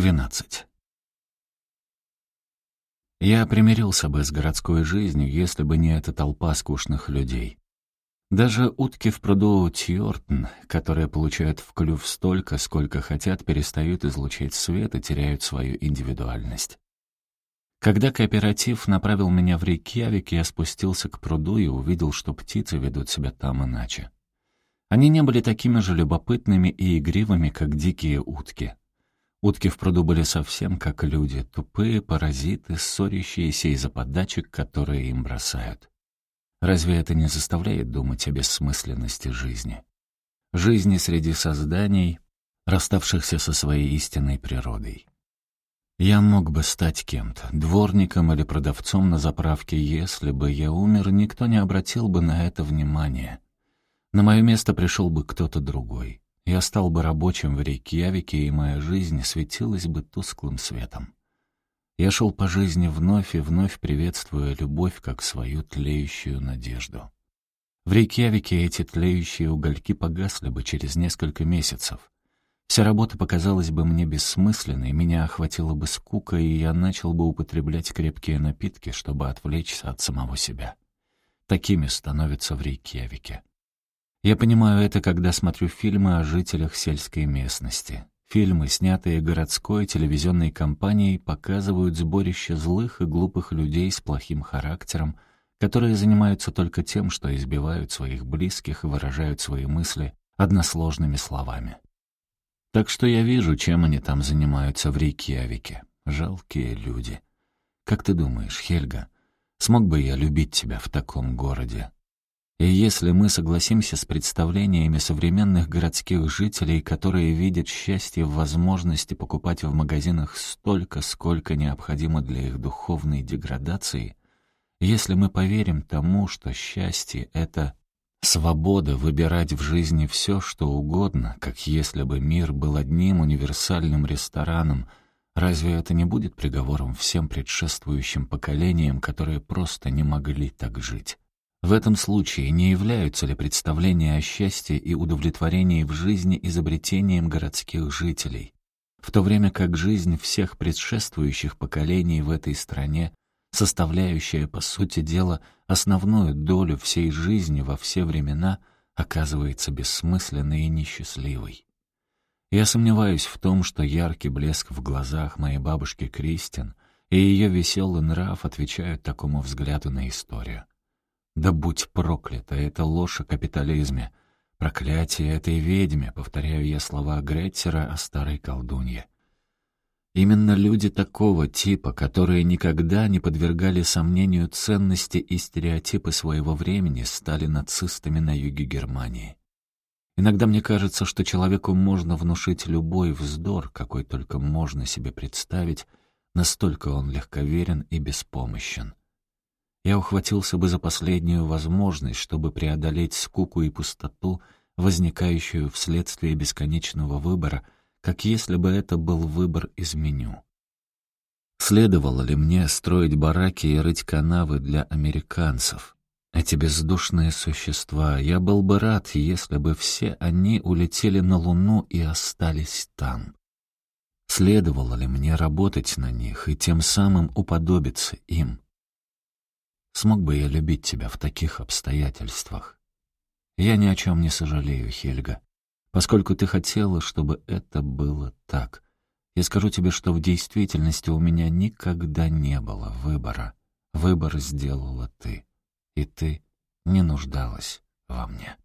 12. Я примирился бы с городской жизнью, если бы не эта толпа скучных людей. Даже утки в пруду Тьортон, которые получают в клюв столько, сколько хотят, перестают излучать свет и теряют свою индивидуальность. Когда кооператив направил меня в Рейкьявик, я спустился к пруду и увидел, что птицы ведут себя там иначе. Они не были такими же любопытными и игривыми, как дикие утки. Утки в пруду были совсем как люди, тупые паразиты, ссорящиеся из-за подачек, которые им бросают. Разве это не заставляет думать о бессмысленности жизни? Жизни среди созданий, расставшихся со своей истинной природой. Я мог бы стать кем-то, дворником или продавцом на заправке, если бы я умер, никто не обратил бы на это внимания. На мое место пришел бы кто-то другой. Я стал бы рабочим в Рейкьявике, и моя жизнь светилась бы тусклым светом. Я шел по жизни вновь и вновь приветствуя любовь как свою тлеющую надежду. В Рейкьявике эти тлеющие угольки погасли бы через несколько месяцев. Вся работа показалась бы мне бессмысленной, меня охватила бы скука, и я начал бы употреблять крепкие напитки, чтобы отвлечься от самого себя. Такими становятся в Рейкьявике. Я понимаю это, когда смотрю фильмы о жителях сельской местности. Фильмы, снятые городской телевизионной компанией, показывают сборище злых и глупых людей с плохим характером, которые занимаются только тем, что избивают своих близких и выражают свои мысли односложными словами. Так что я вижу, чем они там занимаются в Рейкьявике. Жалкие люди. Как ты думаешь, Хельга, смог бы я любить тебя в таком городе? И если мы согласимся с представлениями современных городских жителей, которые видят счастье в возможности покупать в магазинах столько, сколько необходимо для их духовной деградации, если мы поверим тому, что счастье — это свобода выбирать в жизни все, что угодно, как если бы мир был одним универсальным рестораном, разве это не будет приговором всем предшествующим поколениям, которые просто не могли так жить? В этом случае не являются ли представления о счастье и удовлетворении в жизни изобретением городских жителей, в то время как жизнь всех предшествующих поколений в этой стране, составляющая, по сути дела, основную долю всей жизни во все времена, оказывается бессмысленной и несчастливой. Я сомневаюсь в том, что яркий блеск в глазах моей бабушки Кристин и ее веселый нрав отвечают такому взгляду на историю. Да будь проклята, это ложь о капитализме. Проклятие этой ведьме, повторяю я слова Греттера о старой колдунье. Именно люди такого типа, которые никогда не подвергали сомнению ценности и стереотипы своего времени, стали нацистами на юге Германии. Иногда мне кажется, что человеку можно внушить любой вздор, какой только можно себе представить, настолько он легковерен и беспомощен. Я ухватился бы за последнюю возможность, чтобы преодолеть скуку и пустоту, возникающую вследствие бесконечного выбора, как если бы это был выбор из меню. Следовало ли мне строить бараки и рыть канавы для американцев? Эти бездушные существа, я был бы рад, если бы все они улетели на Луну и остались там. Следовало ли мне работать на них и тем самым уподобиться им? Смог бы я любить тебя в таких обстоятельствах? Я ни о чем не сожалею, Хельга, поскольку ты хотела, чтобы это было так. Я скажу тебе, что в действительности у меня никогда не было выбора. Выбор сделала ты, и ты не нуждалась во мне.